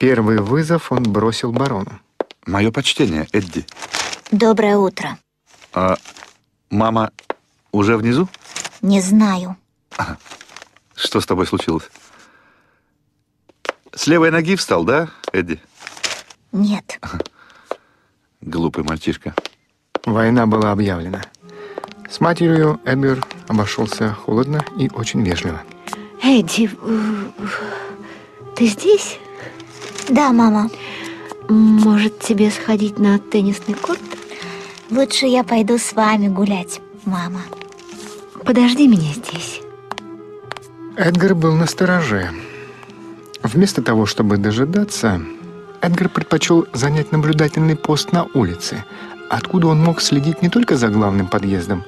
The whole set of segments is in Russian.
Первый вызов он бросил барону. Мое почтение, Эдди. Доброе утро. А мама уже внизу? Не знаю. Что с тобой случилось? С левой ноги встал, да, Эдди? Нет. Глупый мальчишка. Война была объявлена. С матерью Эдгар обошелся холодно и очень вежливо. Эдди, ты здесь? Да, мама. Может, тебе сходить на теннисный корт? Лучше я пойду с вами гулять, мама. Подожди меня здесь. Эдгар был на стороже. Вместо того, чтобы дожидаться, Эдгар предпочел занять наблюдательный пост на улице, откуда он мог следить не только за главным подъездом,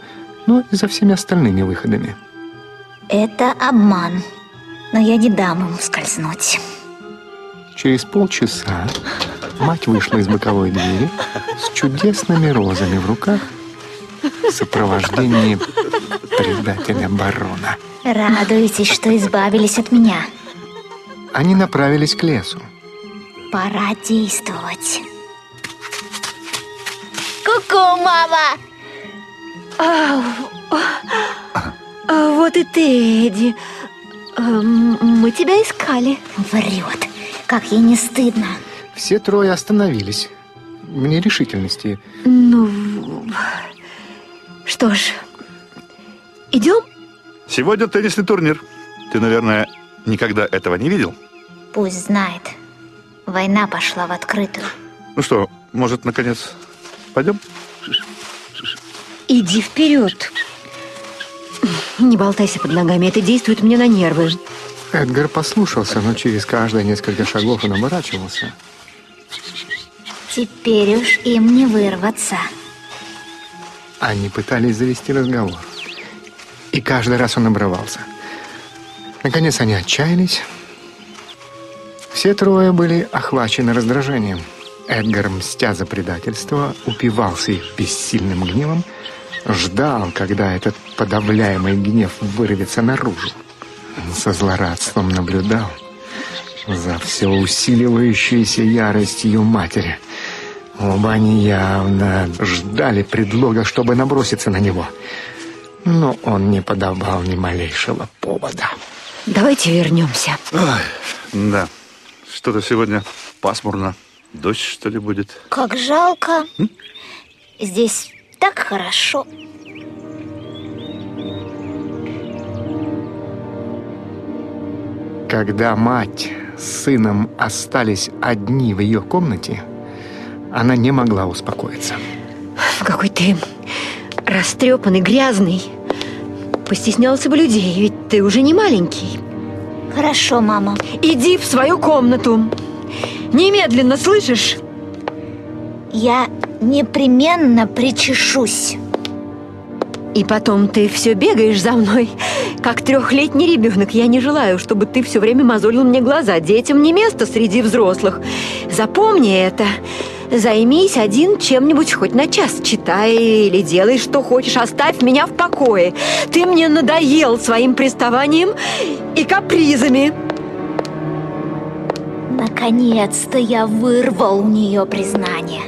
но и за всеми остальными выходами. Это обман, но я не дам ему скользнуть. Через полчаса мать вышла из боковой двери с чудесными розами в руках в сопровождении предателя барона. Радуйтесь, что избавились от меня. Они направились к лесу. Пора действовать. Ку-ку, мама! А, а, вот и ты, Эдди. А, мы тебя искали. Врет. Как ей не стыдно. Все трое остановились в нерешительности. Ну, что ж, идем? Сегодня теннисный турнир. Ты, наверное, никогда этого не видел? Пусть знает. Война пошла в открытую. Ну что, может, наконец, пойдем? Иди вперед. Не болтайся под ногами, это действует мне на нервы. Эдгар послушался, но через каждые несколько шагов он оборачивался. Теперь уж им не вырваться. Они пытались завести разговор. И каждый раз он обрывался. Наконец они отчаялись. Все трое были охвачены раздражением. Эдгар, мстя за предательство, упивался их бессильным гневом, ждал, когда этот подавляемый гнев вырвется наружу. Он со злорадством наблюдал за все усиливающейся яростью матери. Оба они явно ждали предлога, чтобы наброситься на него. Но он не подавал ни малейшего повода. Давайте вернемся. Ой, да, что-то сегодня пасмурно. Дождь, что ли, будет? Как жалко. Здесь так хорошо. Когда мать с сыном остались одни в ее комнате, она не могла успокоиться. Какой ты растрепанный, грязный. Постеснялся бы людей, ведь ты уже не маленький. Хорошо, мама. Иди в свою комнату. Немедленно, слышишь? Я непременно причешусь. И потом ты все бегаешь за мной, как трехлетний ребенок. Я не желаю, чтобы ты все время мозолил мне глаза. Детям не место среди взрослых. Запомни это. Займись один чем-нибудь хоть на час. Читай или делай, что хочешь. Оставь меня в покое. Ты мне надоел своим приставанием и капризами. Наконец-то я вырвал у нее признание.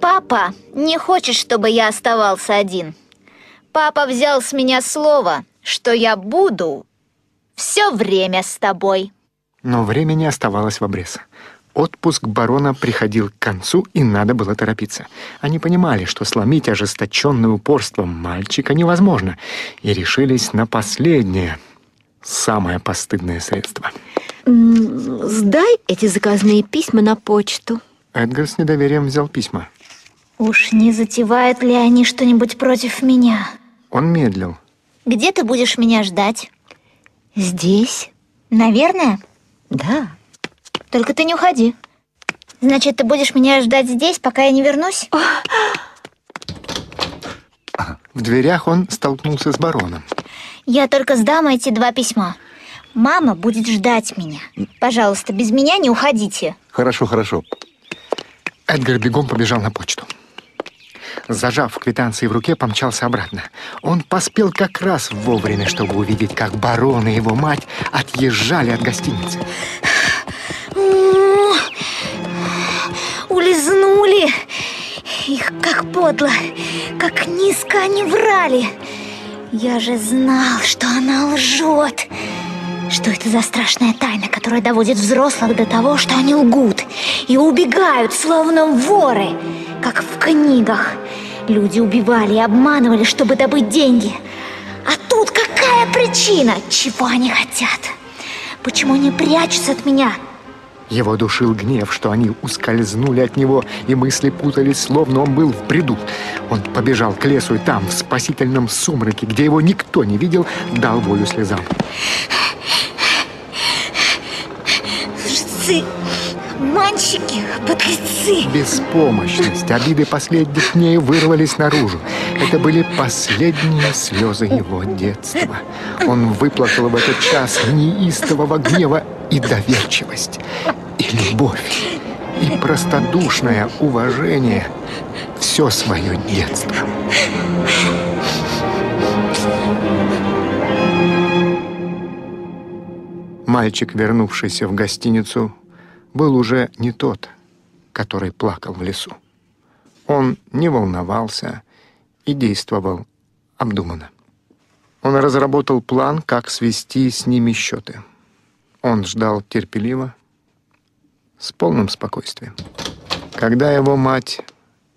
Папа не хочет, чтобы я оставался один. Папа взял с меня слово, что я буду все время с тобой. Но времени оставалось в обрез. Отпуск барона приходил к концу, и надо было торопиться. Они понимали, что сломить ожесточенное упорство мальчика невозможно, и решились на последнее, самое постыдное средство. Сдай эти заказные письма на почту. Эдгар с недоверием взял письма. Уж не затевают ли они что-нибудь против меня? Он медлил. Где ты будешь меня ждать? Здесь? Наверное? Да. Только ты не уходи. Значит, ты будешь меня ждать здесь, пока я не вернусь? В дверях он столкнулся с бароном. Я только сдам эти два письма. Мама будет ждать меня. Пожалуйста, без меня не уходите. Хорошо, хорошо. Эдгар бегом побежал на почту зажав квитанции в руке, помчался обратно. Он поспел как раз вовремя, чтобы увидеть, как барон и его мать отъезжали от гостиницы. Улизнули! Их как подло, как низко они врали! Я же знал, что она лжет! Что это за страшная тайна, которая доводит взрослых до того, что они лгут и убегают, словно воры, как в книгах? Люди убивали и обманывали, чтобы добыть деньги. А тут какая причина? Чего они хотят? Почему они прячутся от меня? Его душил гнев, что они ускользнули от него, и мысли путались, словно он был в бреду. Он побежал к лесу и там, в спасительном сумраке, где его никто не видел, дал волю слезам. Лжецы, обманщики, подлецы. Беспомощность, обиды последних дней вырвались наружу. Это были последние слезы его детства. Он выплакал в этот час неистового гнева и доверчивость, и любовь, и простодушное уважение все свое детство. Мальчик, вернувшийся в гостиницу, был уже не тот, который плакал в лесу. Он не волновался и действовал обдуманно. Он разработал план, как свести с ними счеты. Он ждал терпеливо, с полным спокойствием. Когда его мать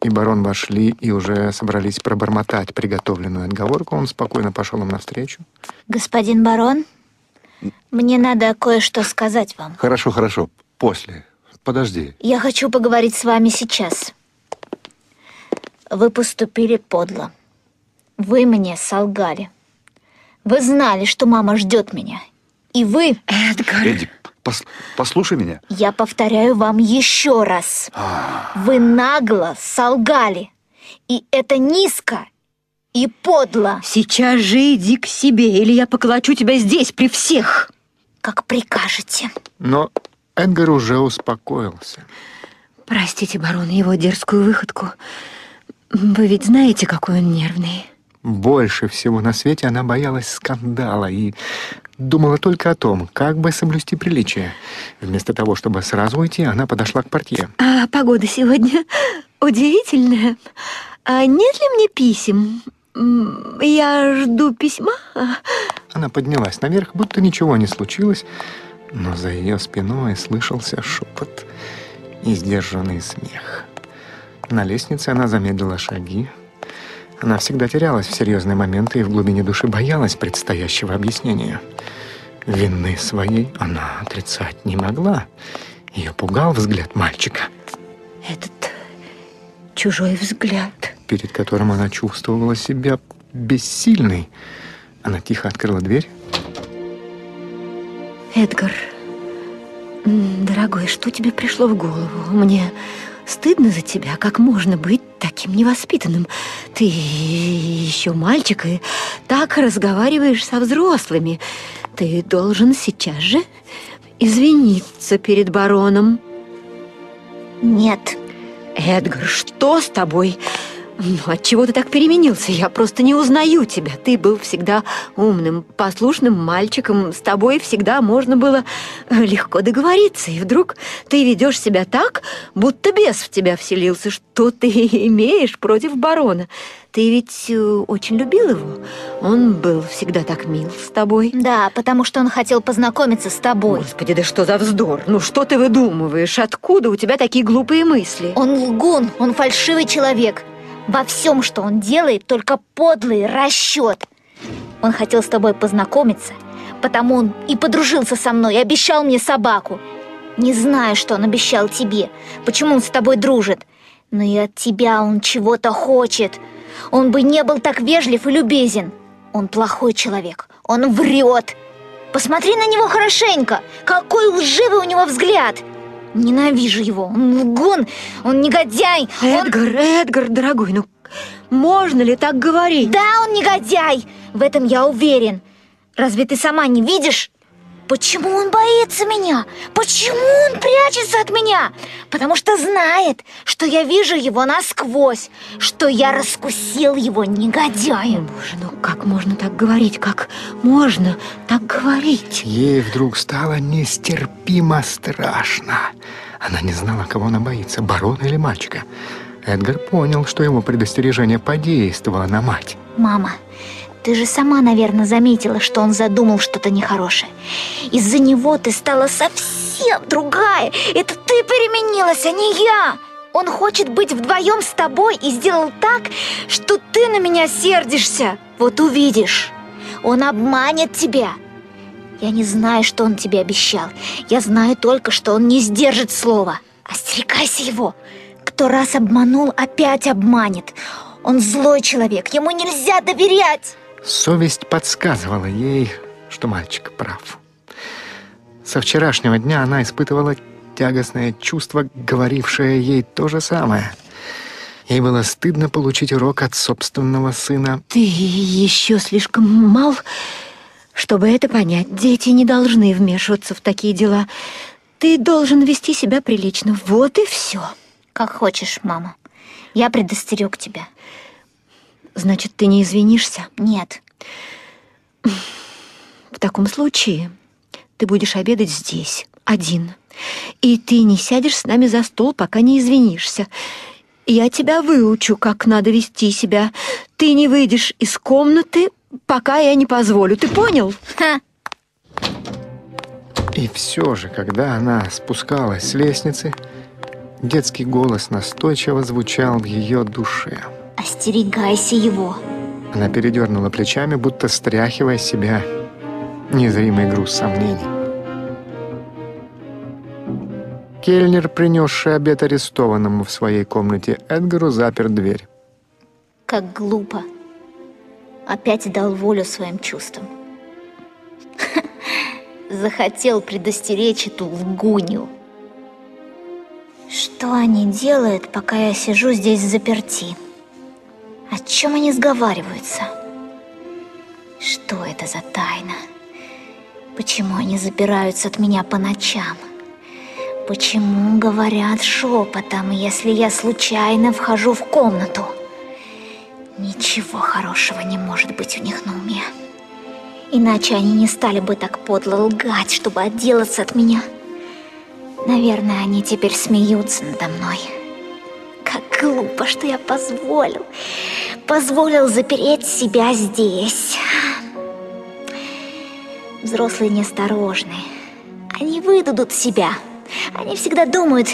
и барон вошли и уже собрались пробормотать приготовленную отговорку, он спокойно пошел им навстречу. Господин барон, мне надо кое-что сказать вам. Хорошо, хорошо. После. Подожди. Я хочу поговорить с вами сейчас. Вы поступили подло. Вы мне солгали. Вы знали, что мама ждет меня. И вы, Эдгар, Эдди, пос- послушай меня. я повторяю вам еще раз, вы нагло солгали. И это низко и подло, сейчас же иди к себе, или я поколочу тебя здесь при всех. как прикажете. Но Эдгар уже успокоился. Простите, барон, его дерзкую выходку. Вы ведь знаете, какой он нервный. Больше всего на свете она боялась скандала и думала только о том, как бы соблюсти приличие. Вместо того, чтобы сразу уйти, она подошла к портье. А погода сегодня удивительная. А нет ли мне писем? Я жду письма. Она поднялась наверх, будто ничего не случилось, но за ее спиной слышался шепот и сдержанный смех. На лестнице она замедлила шаги. Она всегда терялась в серьезные моменты и в глубине души боялась предстоящего объяснения. Вины своей она отрицать не могла. Ее пугал взгляд мальчика, Этот чужой взгляд. перед которым она чувствовала себя бессильной. Она тихо открыла дверь. Эдгар, дорогой, что тебе пришло в голову? Мне стыдно за тебя. Как можно быть таким невоспитанным? Ты еще мальчик и так разговариваешь со взрослыми. Ты должен сейчас же извиниться перед бароном. Нет, Эдгар, что с тобой? Ну, отчего ты так переменился? Я просто не узнаю тебя. Ты был всегда умным, послушным мальчиком. С тобой всегда можно было э, легко договориться. И вдруг ты ведешь себя так, будто бес в тебя вселился. Что ты имеешь против барона? Ты ведь э, очень любил его. Он был всегда так мил с тобой. да, потому что он хотел познакомиться с тобой. Господи, да что за вздор? Ну что ты выдумываешь? Откуда у тебя такие глупые мысли? Он лгун, он фальшивый человек. Во всем, что он делает, только подлый расчет. Он хотел с тобой познакомиться, потому он и подружился со мной, и обещал мне собаку. Не знаю, что он обещал тебе, почему он с тобой дружит, но и от тебя он чего-то хочет. Он бы не был так вежлив и любезен. Он плохой человек, он врет. Посмотри на него хорошенько, какой лживый у него взгляд. Ненавижу его, он лгун, он негодяй, он... Эдгар, Эдгар, дорогой, ну можно ли так говорить? Да, он негодяй, в этом я уверен. Разве ты сама не видишь? Почему он боится меня? Почему он прячется от меня? Потому что знает, что я вижу его насквозь, что я раскусил его негодяем. Боже, ну как можно так говорить? Как можно так говорить? Ей вдруг стало нестерпимо страшно. Она не знала, кого она боится, барона или мальчика. Эдгар понял, что его предостережение подействовало на мать. Мама, ты же сама, наверное, заметила, что он задумал что-то нехорошее. Из-за него ты стала совсем другая. Это ты переменилась, а не я. Он хочет быть вдвоем с тобой и сделал так, что ты на меня сердишься. Вот увидишь. Он обманет тебя. Я не знаю, что он тебе обещал. Я знаю только, что он не сдержит слова. Остерегайся его. Кто раз обманул, опять обманет. Он злой человек, ему нельзя доверять. Совесть подсказывала ей, что мальчик прав. Со вчерашнего дня она испытывала тягостное чувство, говорившее ей то же самое. Ей было стыдно получить урок от собственного сына. Ты еще слишком мал, чтобы это понять. Дети не должны вмешиваться в такие дела. Ты должен вести себя прилично. Вот и все. Как хочешь, мама. Я предостерег тебя. Значит, ты не извинишься? Нет. В таком случае ты будешь обедать здесь, один. И ты не сядешь с нами за стол, пока не извинишься. Я тебя выучу, как надо вести себя. Ты не выйдешь из комнаты, пока я не позволю. Ты понял? Ха. И все же, когда она спускалась с лестницы, детский голос настойчиво звучал в ее душе. Остерегайся его. Она передернула плечами, будто стряхивая с себя незримый груз сомнений. Кельнер, принесший обед арестованному в своей комнате Эдгару, запер дверь. Как глупо. Опять дал волю своим чувствам. Захотел предостеречь эту лгунью. Что они делают, пока я сижу здесь заперти? О чем они сговариваются? Что это за тайна? Почему они запираются от меня по ночам? Почему говорят шепотом, если я случайно вхожу в комнату? Ничего хорошего не может быть у них на уме. Иначе они не стали бы так подло лгать, чтобы отделаться от меня. Наверное, они теперь смеются надо мной. Глупо, что я позволил. Позволил запереть себя здесь. Взрослые неосторожные. Они выдадут себя. Они всегда думают,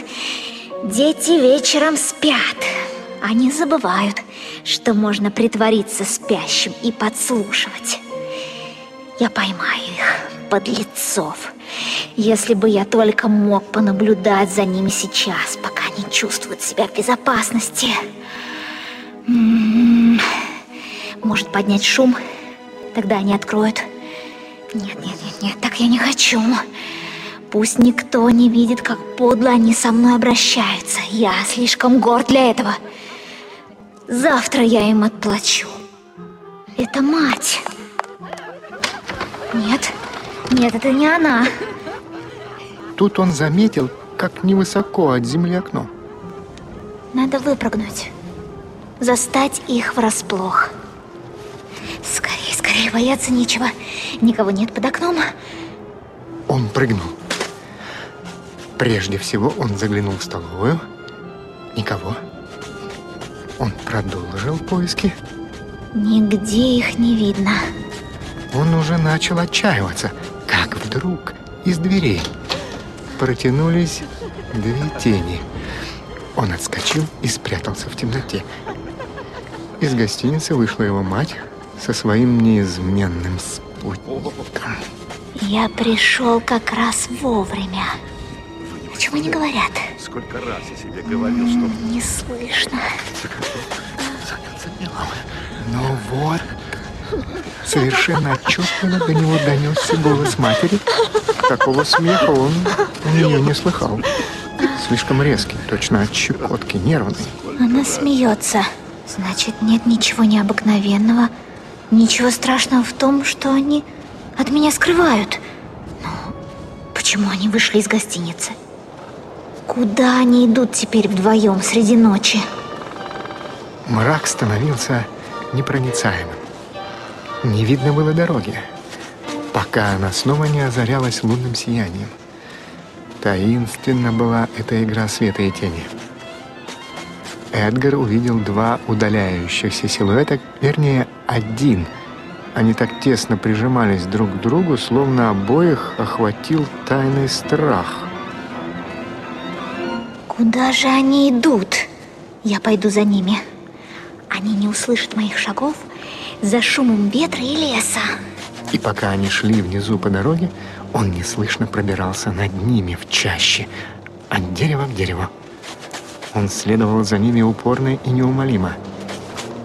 дети вечером спят. Они забывают, что можно притвориться спящим и подслушивать. Я поймаю их, подлецов. Если бы я только мог понаблюдать за ними сейчас, пока они чувствуют себя в безопасности. М-м-м. Может поднять шум, тогда они откроют. Нет, нет, нет, нет, так я не хочу. Пусть никто не видит, как подло они со мной обращаются. Я слишком горд для этого. Завтра я им отплачу. Это мать. Нет, нет, это не она. Тут он заметил, как невысоко от земли окно. Надо выпрыгнуть. Застать их врасплох. Скорее, скорее, бояться нечего. Никого нет под окном. Он прыгнул. Прежде всего он заглянул в столовую. Никого. Он продолжил поиски. Нигде их не видно. Он уже начал отчаиваться, вдруг из дверей протянулись две тени. Он отскочил и спрятался в темноте. Из гостиницы вышла его мать со своим неизменным спутником. Я пришел как раз вовремя. О чем они говорят? Сколько раз я себе говорил, что... Не слышно. Но вот совершенно отчетливо до него донесся голос матери. Такого смеха он у нее не слыхал. Слишком резкий, точно от щекотки, нервный. Она смеется. Значит, нет ничего необыкновенного, ничего страшного в том, что они от меня скрывают. Но почему они вышли из гостиницы? Куда они идут теперь вдвоем среди ночи? Мрак становился непроницаемым. Не видно было дороги, пока она снова не озарялась лунным сиянием. Таинственна была эта игра света и тени. Эдгар увидел два удаляющихся силуэта, вернее, один. Они так тесно прижимались друг к другу, словно обоих охватил тайный страх. Куда же они идут? Я пойду за ними. Они не услышат моих шагов за шумом ветра и леса. И пока они шли внизу по дороге, он неслышно пробирался над ними в чаще, от дерева к дереву. Он следовал за ними упорно и неумолимо.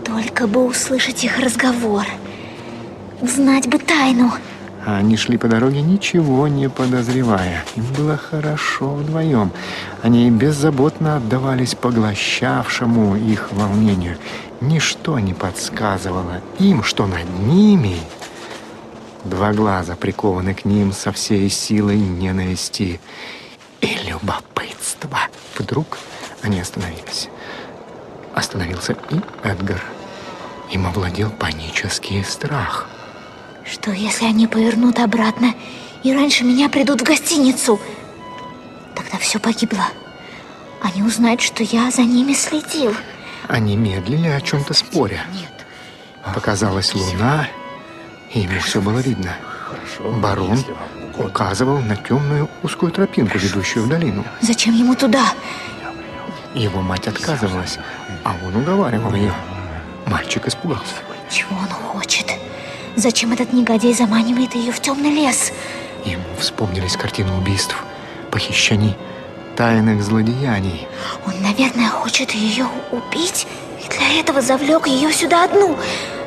Только бы услышать их разговор. Знать бы тайну. А они шли по дороге, ничего не подозревая. Им было хорошо вдвоем. Они беззаботно отдавались поглощавшему их волнению. Ничто не подсказывало им, что над ними два глаза прикованы к ним со всей силой ненависти и любопытства. Вдруг они остановились. Остановился и Эдгар. Им овладел панический страх. Что, если они повернут обратно и раньше меня придут в гостиницу? Тогда все погибло. Они узнают, что я за ними следил. Они медлили о чем-то споря. Показалась луна, и ему все было видно. Барон указывал на темную узкую тропинку, ведущую в долину. Зачем ему туда? Его мать отказывалась, а он уговаривал ее. Мальчик испугался. Чего он хочет? Зачем этот негодяй заманивает ее в темный лес? Ему вспомнились картины убийств, похищений, тайных злодеяний. Он, наверное, хочет ее убить и для этого завлек ее сюда одну.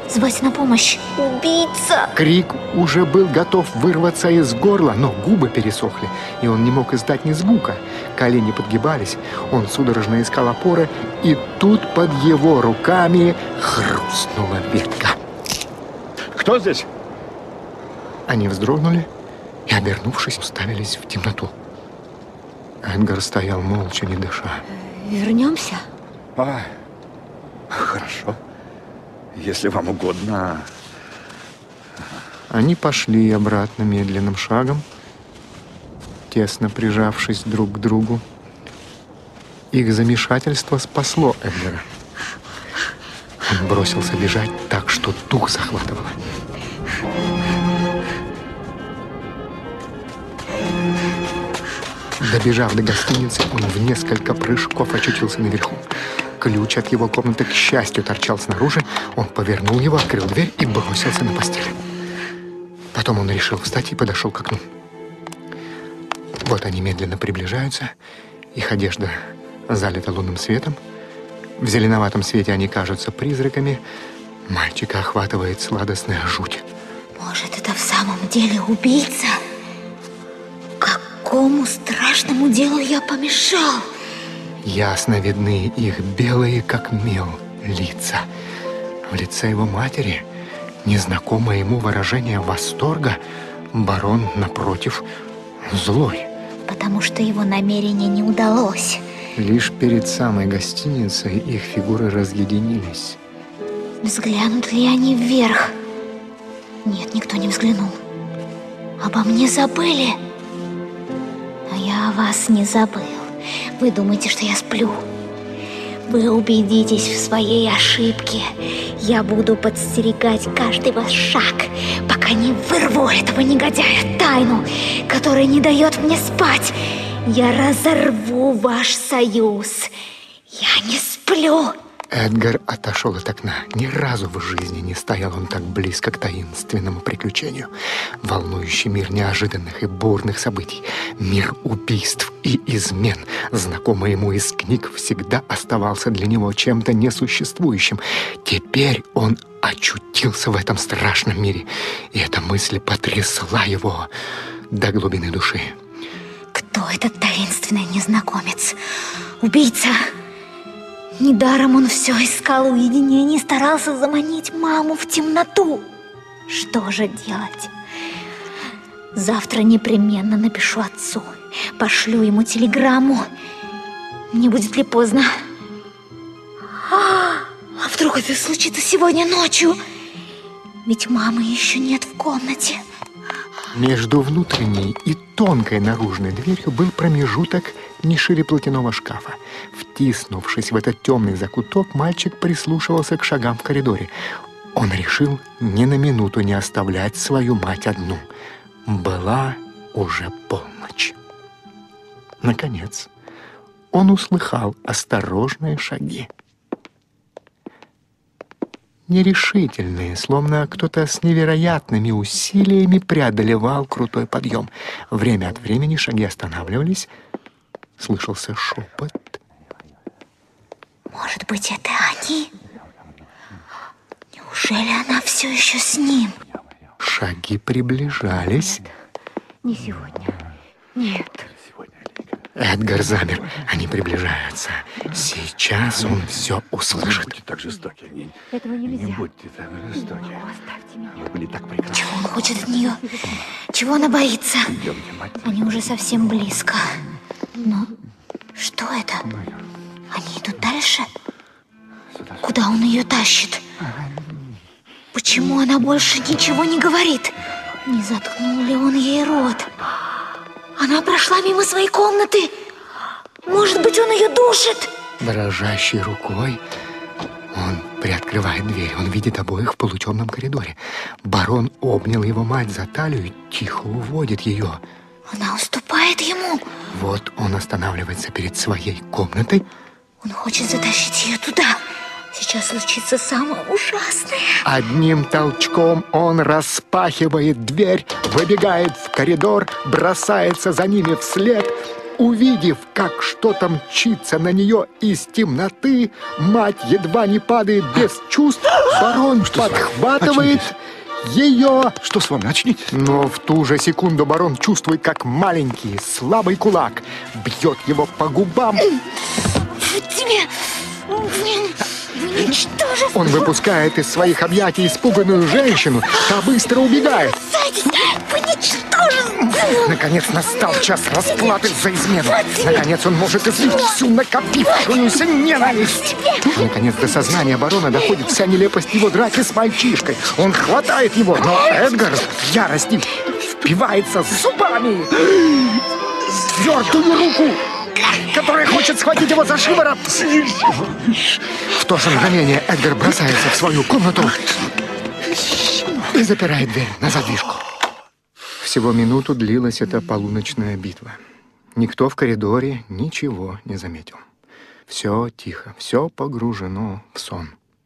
Звать на помощь. Убийца! Крик уже был готов вырваться из горла, но губы пересохли, и он не мог издать ни звука. Колени подгибались, он судорожно искал опоры, и тут под его руками хрустнула ветка. Кто здесь? Они вздрогнули и, обернувшись, уставились в темноту. Эдгар стоял молча, не дыша. Вернемся? А, хорошо. Если вам угодно. Они пошли обратно медленным шагом, тесно прижавшись друг к другу. Их замешательство спасло Эдгара. Он бросился бежать так, что дух захватывало. Добежав до гостиницы, он в несколько прыжков очутился наверху. Ключ от его комнаты, к счастью, торчал снаружи. Он повернул его, открыл дверь и бросился на постель. Потом он решил встать и подошел к окну. Вот они медленно приближаются. Их одежда залита лунным светом. В зеленоватом свете они кажутся призраками. Мальчика охватывает сладостная жуть. Может, это в самом деле убийца? Какому страшному делу я помешал? Ясно видны их белые, как мел, лица. В лице его матери незнакомое ему выражение восторга. Барон, напротив, злой. Потому что его намерение не удалось. Лишь перед самой гостиницей их фигуры разъединились. Взглянут ли они вверх? Нет, никто не взглянул. Обо мне забыли. Вас не забыл. Вы думаете, что я сплю? Вы убедитесь в своей ошибке. Я буду подстерегать каждый ваш шаг, пока не вырву этого негодяя тайну, которая не дает мне спать. Я разорву ваш союз. Я не сплю. Эдгар отошел от окна. Ни разу в жизни не стоял он так близко к таинственному приключению. Волнующий мир неожиданных и бурных событий. Мир убийств и измен, знакомый ему из книг, всегда оставался для него чем-то несуществующим. Теперь он очутился в этом страшном мире, и эта мысль потрясла его до глубины души. Кто этот таинственный незнакомец? Убийца? Недаром он все искал уединения и старался заманить маму в темноту. Что же делать? Завтра непременно напишу отцу. Пошлю ему телеграмму. Не будет ли поздно? А, а вдруг это случится сегодня ночью? Ведь мамы еще нет в комнате. Между внутренней и тонкой наружной дверью был промежуток не шире платяного шкафа. Втиснувшись в этот темный закуток, мальчик прислушивался к шагам в коридоре. Он решил ни на минуту не оставлять свою мать одну. Была уже полночь. Наконец, он услыхал осторожные шаги. Нерешительные, словно кто-то с невероятными усилиями преодолевал крутой подъем. Время от времени шаги останавливались, слышался шепот. Может быть, это они? Неужели она все еще с ним? Шаги приближались. Не сегодня. Нет. Эдгар замер. Они приближаются. Сейчас он все услышит. Будьте так жестоки. Не, Этого не нельзя. будьте так жестоки. Оставьте меня. Вы были так прекрасны. Чего он хочет от нее? Чего она боится? Идемте, мать. Они уже совсем близко. Но что это? Они идут дальше? Куда он ее тащит? Почему она больше ничего не говорит? Не заткнул ли он ей рот? Она прошла мимо своей комнаты. Может быть, он ее душит? Дрожащей рукой он приоткрывает дверь. Он видит обоих в полутемном коридоре. Барон обнял его мать за талию и тихо уводит ее. Она уступает ему. Вот он останавливается перед своей комнатой. Он хочет затащить ее туда. Сейчас случится самое ужасное. Одним толчком он распахивает дверь, выбегает в коридор, бросается за ними вслед. Увидев, как что-то мчится на нее из темноты, мать едва не падает без чувств. Барон Что с вами? подхватывает ее. Что с вами? Очнитесь. Но в ту же секунду барон чувствует, как маленький, слабый кулак бьет его по губам. Тебе... Ничтоже Он выпускает из своих объятий испуганную женщину. Та быстро убегает. Вы! Наконец настал час расплаты за измену. Наконец он может излить всю накопившуюся ненависть. Наконец до сознания барона доходит вся нелепость его драки с мальчишкой. Он хватает его, но Эдгар в ярости впивается зубами в твердую руку, которая хочет схватить его за шиворот. В то же мгновение Эдгар бросается в свою комнату и запирает дверь на задвижку. Всего минуту длилась эта полуночная битва. Никто в коридоре ничего не заметил. Все тихо, все погружено в сон.